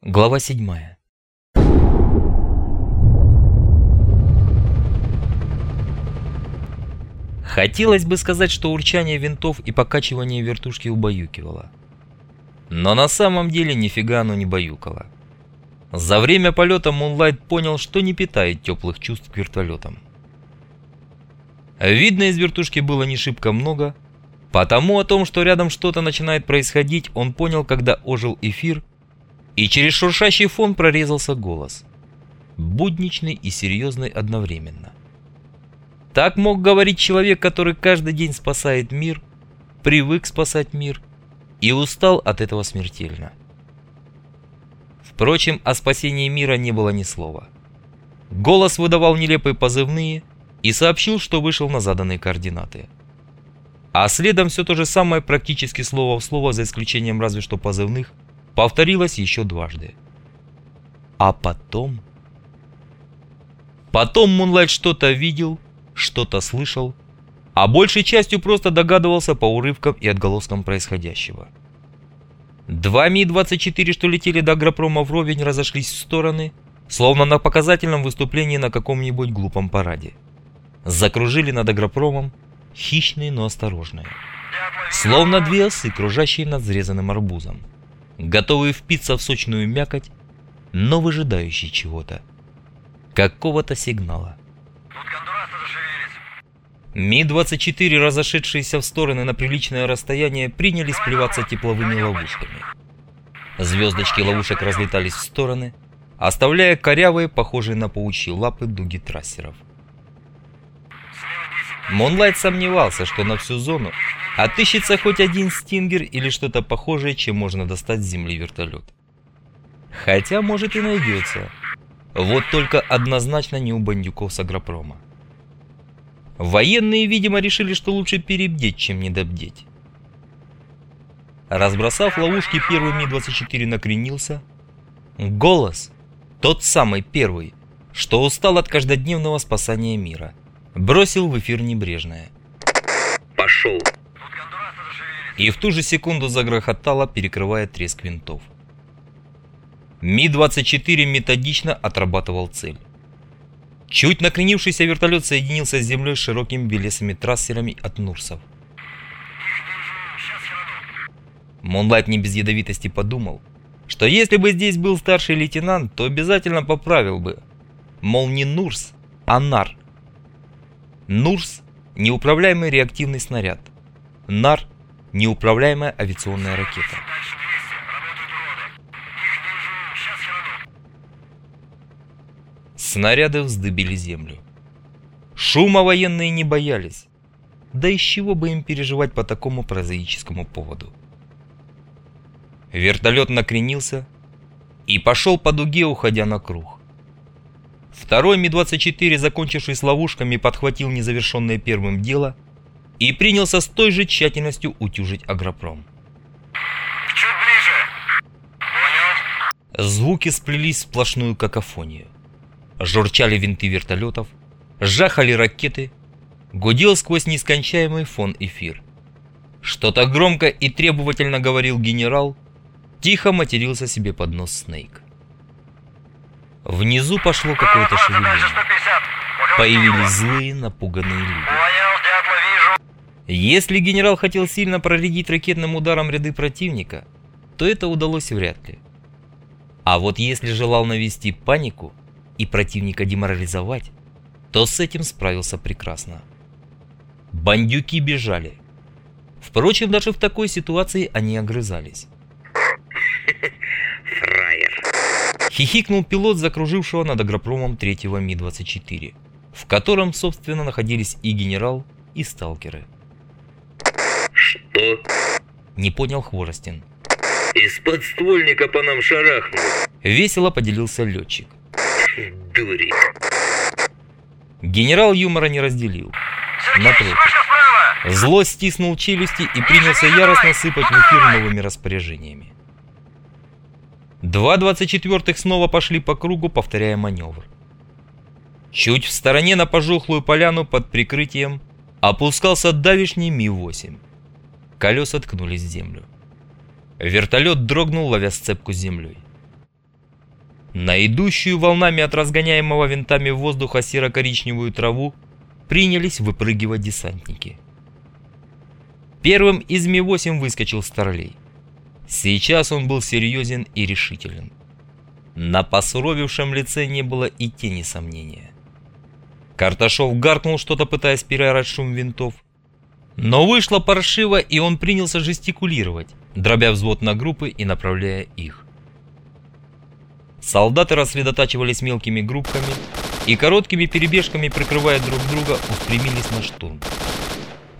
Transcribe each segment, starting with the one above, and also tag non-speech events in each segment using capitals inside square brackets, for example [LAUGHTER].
Глава 7 Хотелось бы сказать, что урчание винтов и покачивание вертушки убаюкивало. Но на самом деле нифига оно не баюкало. За время полета Мунлайт понял, что не питает теплых чувств к вертолетам. Видно, из вертушки было не шибко много, потому о том, что рядом что-то начинает происходить, он понял, когда ожил эфир, и через шуршащий фон прорезался голос. Будничный и серьезный одновременно. Так мог говорить человек, который каждый день спасает мир, привык спасать мир и устал от этого смертельно. Впрочем, о спасении мира не было ни слова. Голос выдавал нелепые позывные и сообщил, что вышел на заданные координаты. А следом все то же самое практически слово в слово, за исключением разве что позывных, повторилось еще дважды. А потом... Потом Мунлайт что-то видел, что-то слышал, а большей частью просто догадывался по урывкам и отголоскам происходящего. Два Ми-24, что летели до агропрома вровень, разошлись в стороны, словно на показательном выступлении на каком-нибудь глупом параде. Закружили над агропромом, хищные, но осторожные. Словно две осы, кружащие над взрезанным арбузом. Готовые впиться в сочную мякоть, но выжидающие чего-то. Какого-то сигнала. Ми-24, разошедшиеся в стороны на приличное расстояние, принялись плеваться тепловыми ловушками. Звездочки ловушек разлетались в стороны, оставляя корявые, похожие на паучьи лапы дуги трассеров. Монлайт сомневался, что на всю зону отыщется хоть один стингер или что-то похожее, чем можно достать с земли вертолет. Хотя, может и найдется. Вот только однозначно не у бандюков с агропрома. Военные, видимо, решили, что лучше перебдеть, чем недобдеть. Разбросав ловушки, первый Ми-24 накренился. Голос, тот самый первый, что устал от каждодневного спасания мира, бросил в эфир небрежное. «Пошел!» И в ту же секунду загрохотало, перекрывая треск винтов. Ми-24 методично отрабатывал цель. Чуть накренившийся вертолет соединился с землей широкими белесыми трассерами от Нурсов. Монлайт не без ядовитости подумал, что если бы здесь был старший лейтенант, то обязательно поправил бы. Мол, не Нурс, а Нар. Нурс – неуправляемый реактивный снаряд. Нар – неуправляемая авиационная ракета. Снаряды вздыбили землю. Шума военные не боялись. Да из чего бы им переживать по такому прозаическому поводу? Вертолет накренился и пошел по дуге, уходя на круг. Второй Ми-24, закончивший с ловушками, подхватил незавершенное первым дело и принялся с той же тщательностью утюжить агропром. Чуть ближе. Понял? Звуки сплелись в сплошную какофонию. Журчали винты вертолетов, жахали ракеты, гудел сквозь нескончаемый фон эфир. Что-то громко и требовательно говорил генерал, тихо матерился себе под нос Снейк. Внизу пошло какое-то шевеление. Появились злые, напуганные люди. Если генерал хотел сильно проредить ракетным ударом ряды противника, то это удалось вряд ли. А вот если желал навести панику и противника деморализовать, то с этим справился прекрасно. Бандюки бежали. Впрочем, даже в такой ситуации они огрызались. [LAUGHS] Фраер. Хихикнул пилот, закружившего над агропромом третьего Ми-24, в котором, собственно, находились и генерал, и сталкеры. Что? Не понял Хворостин. Из подствольника по нам шарахнул. Весело поделился летчик. Дурик. Генерал юмора не разделил. Напротив. Зло стиснул челюсти и принялся яростно сыпать в эфир новыми распоряжениями. Два двадцать четвертых снова пошли по кругу, повторяя маневр. Чуть в стороне на пожухлую поляну под прикрытием опускался давишний Ми-8. Колеса ткнулись в землю. Вертолет дрогнул, ловя сцепку землей. На идущую волнами от разгоняемого винтами воздуха серо-коричневую траву принялись выпрыгивать десантники. Первым из Ми-8 выскочил Старлей. Сейчас он был серьезен и решителен. На посуровившем лице не было и тени сомнения. Карташов гаркнул что-то, пытаясь переорать шум винтов. Но вышло паршиво, и он принялся жестикулировать, дробя взвод на группы и направляя их. Солдаты рассредотачивались мелкими группками и короткими перебежками, прикрывая друг друга, устремились на штурм.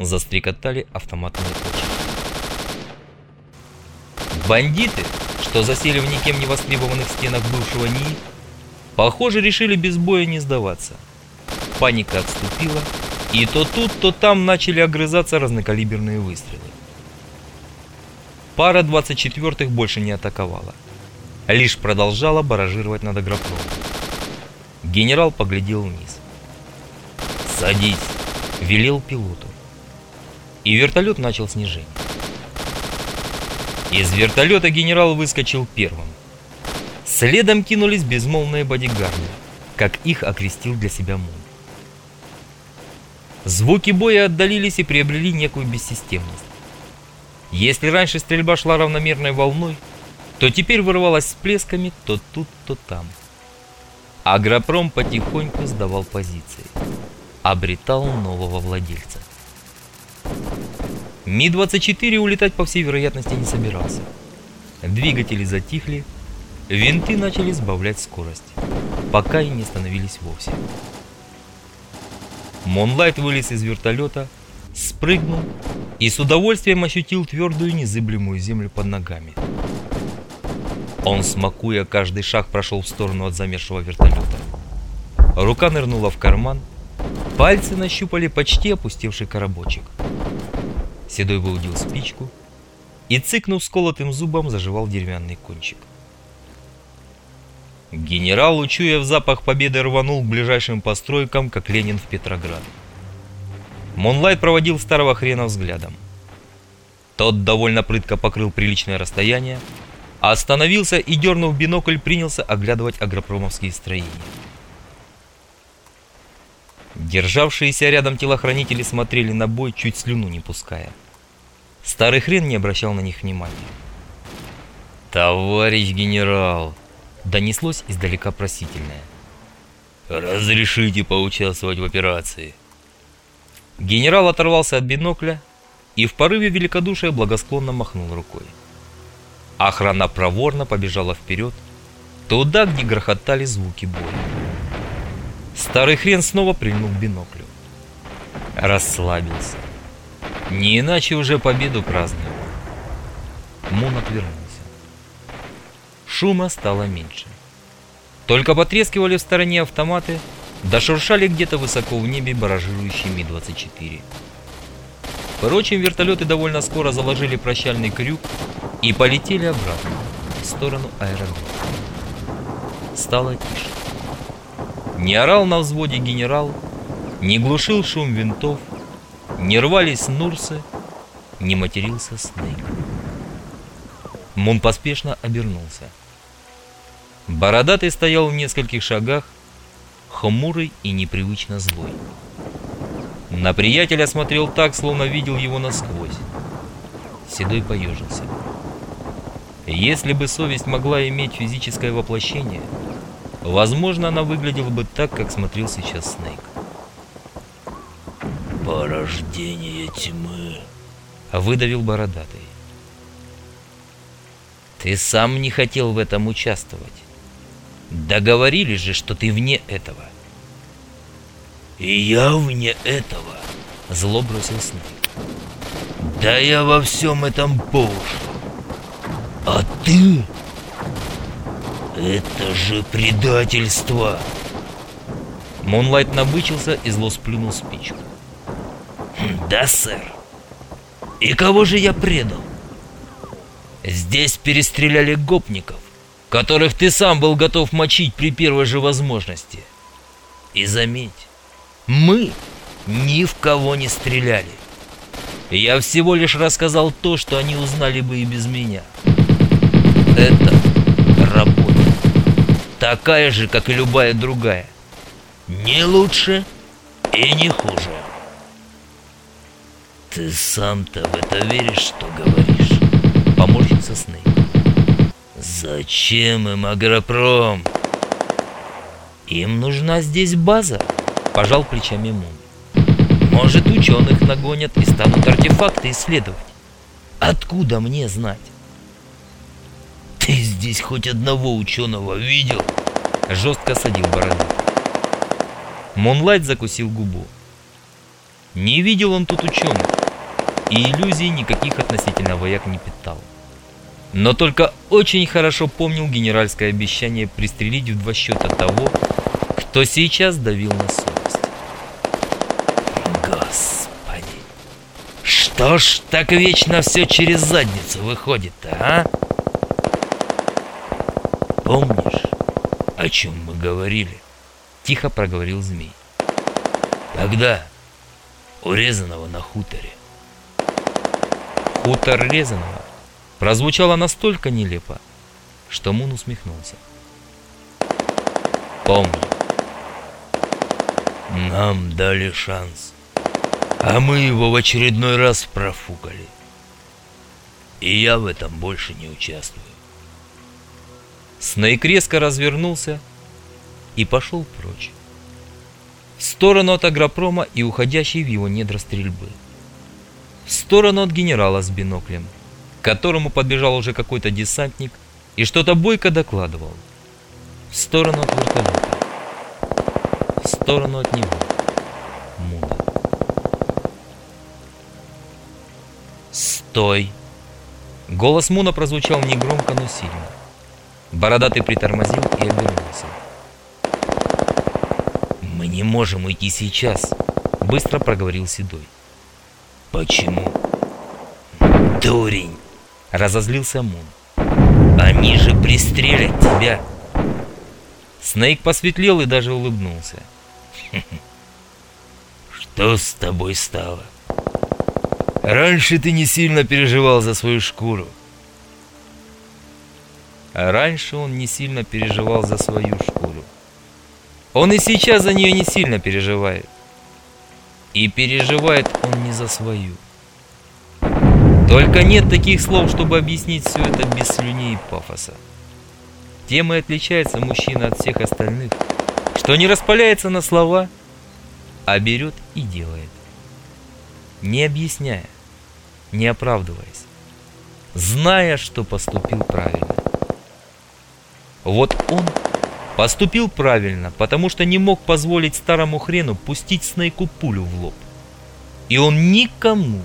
Застрекотали автоматные очереди. Бандиты, что засели в никем не востребованных стенах бывшего НИИ, похоже, решили без боя не сдаваться. Паника отступила, и то тут, то там начали огрызаться разнокалиберные выстрелы. Пара 24-х больше не атаковала, лишь продолжала баражировать над агропромом. Генерал поглядел вниз. «Садись!» – велел пилоту. И вертолет начал снижение. Из вертолета генерал выскочил первым. Следом кинулись безмолвные бодигарды, как их окрестил для себя Мун. Звуки боя отдалились и приобрели некую бессистемность. Если раньше стрельба шла равномерной волной, то теперь вырывалась всплесками то тут, то там. Агропром потихоньку сдавал позиции, обретал нового владельца. Ми-24 улетать по всей вероятности не собирался. Двигатели затихли, винты начали сбавлять скорость, пока и не остановились вовсе. Монлайт вылез из вертолета, спрыгнул и с удовольствием ощутил твердую незыблемую землю под ногами. Он, смакуя каждый шаг, прошел в сторону от замершего вертолета. Рука нырнула в карман, пальцы нащупали почти опустевший коробочек – Седой выудил спичку и, цыкнув сколотым зубом, заживал деревянный кончик. Генерал, учуяв запах победы, рванул к ближайшим постройкам, как Ленин в Петроград. Монлайт проводил старого хрена взглядом. Тот довольно прытко покрыл приличное расстояние, остановился и, дернув бинокль, принялся оглядывать агропромовские строения. Державшиеся рядом телохранители смотрели на бой, чуть слюну не пуская. Старый хрен не обращал на них внимания. «Товарищ генерал!» — донеслось издалека просительное. «Разрешите поучаствовать в операции?» Генерал оторвался от бинокля и в порыве великодушия благосклонно махнул рукой. Охрана проворно побежала вперед, туда, где грохотали звуки боя. Старый хрен снова прильнул к биноклю. Расслабился. Не иначе уже победу праздновал. Мун отвернулся. Шума стало меньше. Только потрескивали в стороне автоматы, да шуршали где-то высоко в небе баражирующие Ми-24. Впрочем, вертолеты довольно скоро заложили прощальный крюк и полетели обратно, в сторону аэродрома. Стало тише. Не орал на взводе генерал, не глушил шум винтов, не рвались нурсы, не матерился Снейк. Мун поспешно обернулся. Бородатый стоял в нескольких шагах, хмурый и непривычно злой. На приятеля смотрел так, словно видел его насквозь. Седой поежился. Если бы совесть могла иметь физическое воплощение – Возможно, она выглядела бы так, как смотрел сейчас Снейк. «Порождение тьмы», — выдавил бородатый. «Ты сам не хотел в этом участвовать. Договорились же, что ты вне этого». «И я вне этого», — зло бросил Снейк. «Да я во всем этом по. А ты «Это же предательство!» Монлайт набычился и зло сплюнул спичку. «Хм, «Да, сэр. И кого же я предал? Здесь перестреляли гопников, которых ты сам был готов мочить при первой же возможности. И заметь, мы ни в кого не стреляли. Я всего лишь рассказал то, что они узнали бы и без меня. Это работа такая же, как и любая другая. Не лучше и не хуже. Ты сам-то в это веришь, что говоришь? Поморщился Снейк. Зачем им агропром? Им нужна здесь база, пожал плечами Мун. Может, ученых нагонят и станут артефакты исследовать. Откуда мне знать? Ты здесь хоть одного ученого видел? Жестко садил бороду. Мунлайт закусил губу. Не видел он тут ученых, и иллюзий никаких относительно вояк не питал. Но только очень хорошо помнил генеральское обещание пристрелить в два счета того, кто сейчас давил на совесть. Господи, что ж так вечно все через задницу выходит-то, а? Помнишь, о чем мы говорили? Тихо проговорил змей. Тогда, урезанного на хуторе. Хутор резаного прозвучало настолько нелепо, что Мун усмехнулся. Помню. Нам дали шанс, а мы его в очередной раз профукали. И я в этом больше не участвую. Снейк резко развернулся и пошел прочь. В сторону от агропрома и уходящей в его недра стрельбы. В сторону от генерала с биноклем, к которому подбежал уже какой-то десантник и что-то бойко докладывал. В сторону от вертолета. В сторону от него. Муна. «Стой!» Голос Муна прозвучал негромко, но сильно. Бородатый притормозил и обернулся. «Мы не можем идти сейчас», — быстро проговорил Седой. «Почему?» «Дурень!» — разозлился Мун. «Они же пристрелят тебя!» Снейк посветлел и даже улыбнулся. «Что с тобой стало? Раньше ты не сильно переживал за свою шкуру. А раньше он не сильно переживал за свою шкуру. Он и сейчас за нее не сильно переживает. И переживает он не за свою. Только нет таких слов, чтобы объяснить все это без слюней и пафоса. Тем и отличается мужчина от всех остальных, что не распаляется на слова, а берет и делает. Не объясняя, не оправдываясь, зная, что поступил правильно. Вот он поступил правильно, потому что не мог позволить старому хрену пустить Снейку пулю в лоб. И он никому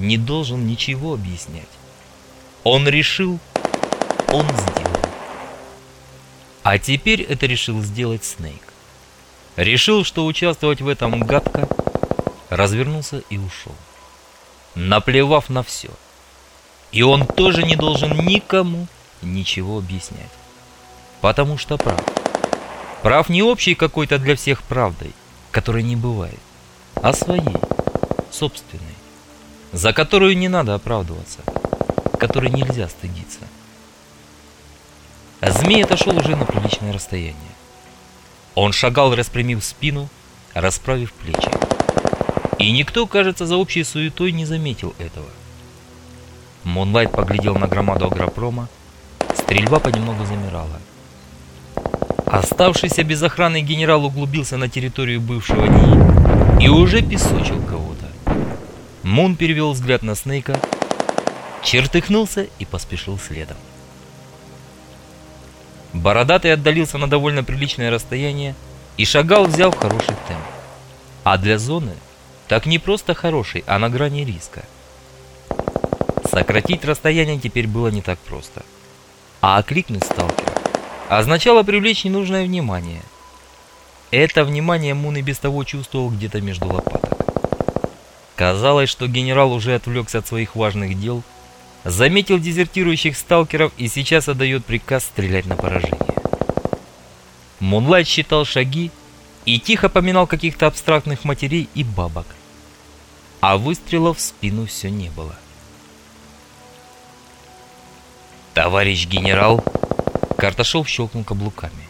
не должен ничего объяснять. Он решил, он сделал. А теперь это решил сделать Снейк. Решил, что участвовать в этом гадко, развернулся и ушел. Наплевав на все. И он тоже не должен никому ничего объяснять потому что прав. Прав не общий какой-то для всех правдой, которой не бывает, а своей, собственной, за которую не надо оправдываться, которой нельзя стыдиться. Змей отошел уже на приличное расстояние. Он шагал, распрямив спину, расправив плечи. И никто, кажется, за общей суетой не заметил этого. Монлайт поглядел на громаду агропрома. Стрельба понемногу замирала. Оставшийся без охраны генерал углубился на территорию бывшего НИИ и уже песочил кого-то. Мун перевел взгляд на Снейка, чертыхнулся и поспешил следом. Бородатый отдалился на довольно приличное расстояние и шагал, взяв хороший темп. А для зоны так не просто хороший, а на грани риска. Сократить расстояние теперь было не так просто. А окликнуть сталкера означало привлечь ненужное внимание. Это внимание Мун и без того чувствовал где-то между лопаток. Казалось, что генерал уже отвлекся от своих важных дел, заметил дезертирующих сталкеров и сейчас отдает приказ стрелять на поражение. Мунлайт считал шаги и тихо поминал каких-то абстрактных матерей и бабок. А выстрелов в спину все не было. «Товарищ генерал!» Карташов щелкнул каблуками.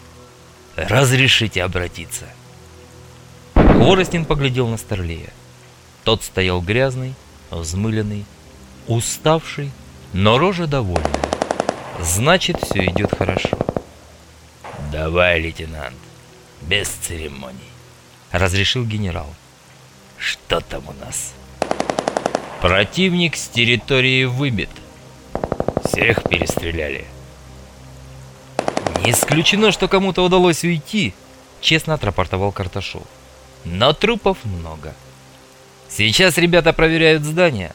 Разрешите обратиться. Хворостин поглядел на Старлея. Тот стоял грязный, взмыленный, уставший, но рожа довольная. Значит, все идет хорошо. Давай, лейтенант, без церемоний. Разрешил генерал. Что там у нас? Противник с территории выбит. Всех перестреляли. Не исключено, что кому-то удалось уйти, честно отрапортовал Карташов. Но трупов много. Сейчас ребята проверяют здание,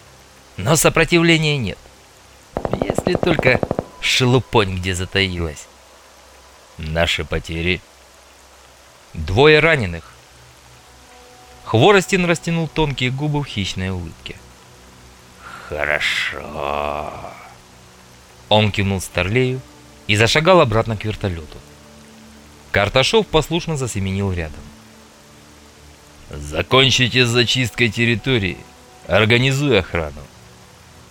но сопротивления нет. Если только шелупонь где затаилась. Наши потери. Двое раненых. Хворостин растянул тонкие губы в хищной улыбке. Хорошо. Он кивнул Старлею и зашагал обратно к вертолету. Карташов послушно засеменил рядом. Закончите с зачисткой территории. Организуй охрану.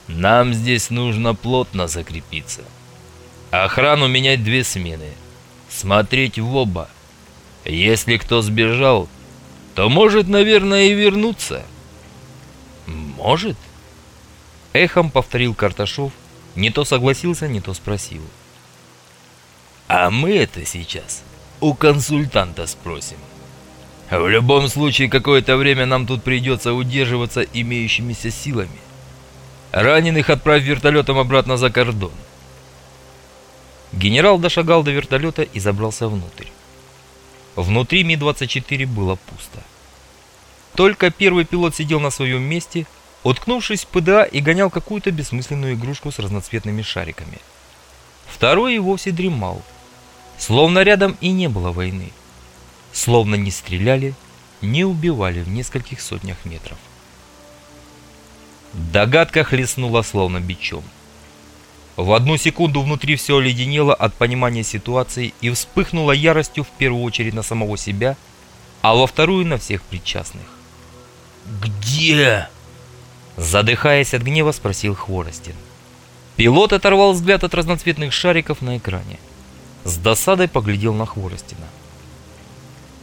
Нам здесь нужно плотно закрепиться. Охрану менять две смены. Смотреть в оба. Если кто сбежал, то может, наверное, и вернуться. Может? Эхом повторил Карташов, не то согласился, не то спросил. А мы это сейчас у консультанта спросим. В любом случае, какое-то время нам тут придется удерживаться имеющимися силами. Раненых отправь вертолетом обратно за кордон. Генерал дошагал до вертолета и забрался внутрь. Внутри Ми-24 было пусто. Только первый пилот сидел на своем месте, уткнувшись в ПДА и гонял какую-то бессмысленную игрушку с разноцветными шариками. Второй и вовсе дремал, словно рядом и не было войны словно не стреляли, не убивали в нескольких сотнях метров. Догадка хлестнула словно бичом. В одну секунду внутри все оледенело от понимания ситуации и вспыхнуло яростью в первую очередь на самого себя, а во вторую на всех причастных. «Где?» Задыхаясь от гнева, спросил Хворостин. Пилот оторвал взгляд от разноцветных шариков на экране. С досадой поглядел на Хворостина.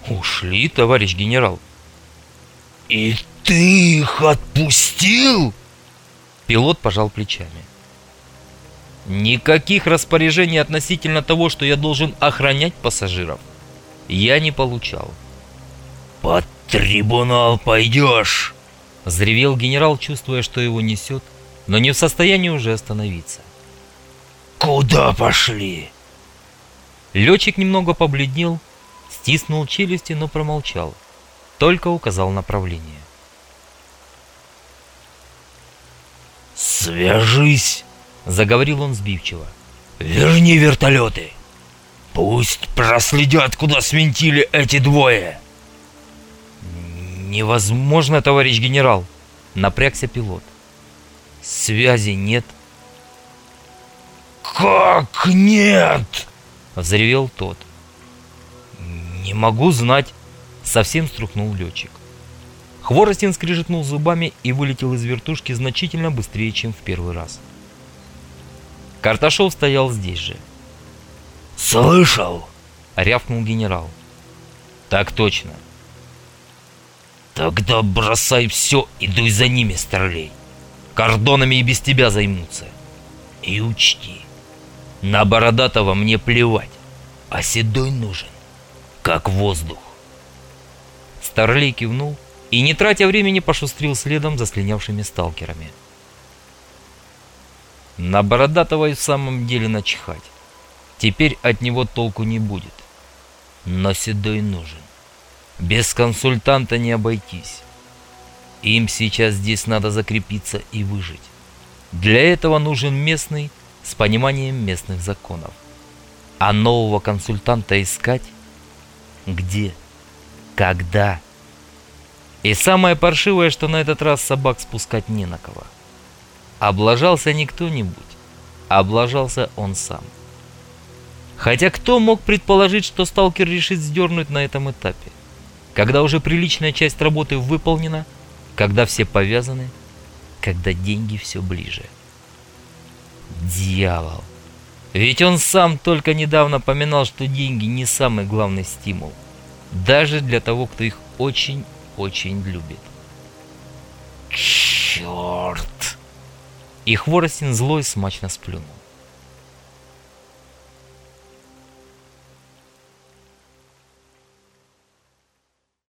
«Ушли, товарищ генерал». «И ты их отпустил?» Пилот пожал плечами. Никаких распоряжений относительно того, что я должен охранять пассажиров, я не получал. «Под трибунал пойдешь!» Взревел генерал, чувствуя, что его несет, но не в состоянии уже остановиться. «Куда пошли?» Летчик немного побледнел, стиснул челюсти, но промолчал, только указал направление. «Свяжись!» — заговорил он сбивчиво. «Верни вертолеты! Пусть проследят, куда свинтили эти двое!» «Невозможно, товарищ генерал!» — напрягся пилот. «Связи нет». «Как нет?» — взревел тот. «Не могу знать», — совсем струхнул летчик. Хворостин скрижетнул зубами и вылетел из вертушки значительно быстрее, чем в первый раз. Карташов стоял здесь же. «Слышал?» — рявкнул генерал. «Так точно». «Тогда бросай все и дуй за ними, старлей. Кордонами и без тебя займутся. И учти, на Бородатого мне плевать, а Седой нужен как воздух. Старлей кивнул и, не тратя времени, пошустрил следом за слинявшими сталкерами. На Бородатого и в самом деле начихать. Теперь от него толку не будет. Но Седой нужен. Без консультанта не обойтись. Им сейчас здесь надо закрепиться и выжить. Для этого нужен местный с пониманием местных законов. А нового консультанта искать где? Когда? И самое паршивое, что на этот раз собак спускать не на кого. Облажался не кто-нибудь, облажался он сам. Хотя кто мог предположить, что сталкер решит сдернуть на этом этапе? Когда уже приличная часть работы выполнена, когда все повязаны, когда деньги все ближе. Дьявол! Ведь он сам только недавно поминал, что деньги не самый главный стимул. Даже для того, кто их очень-очень любит. Черт! И Хворостин злой смачно сплюнул.